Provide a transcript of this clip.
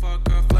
fuck off.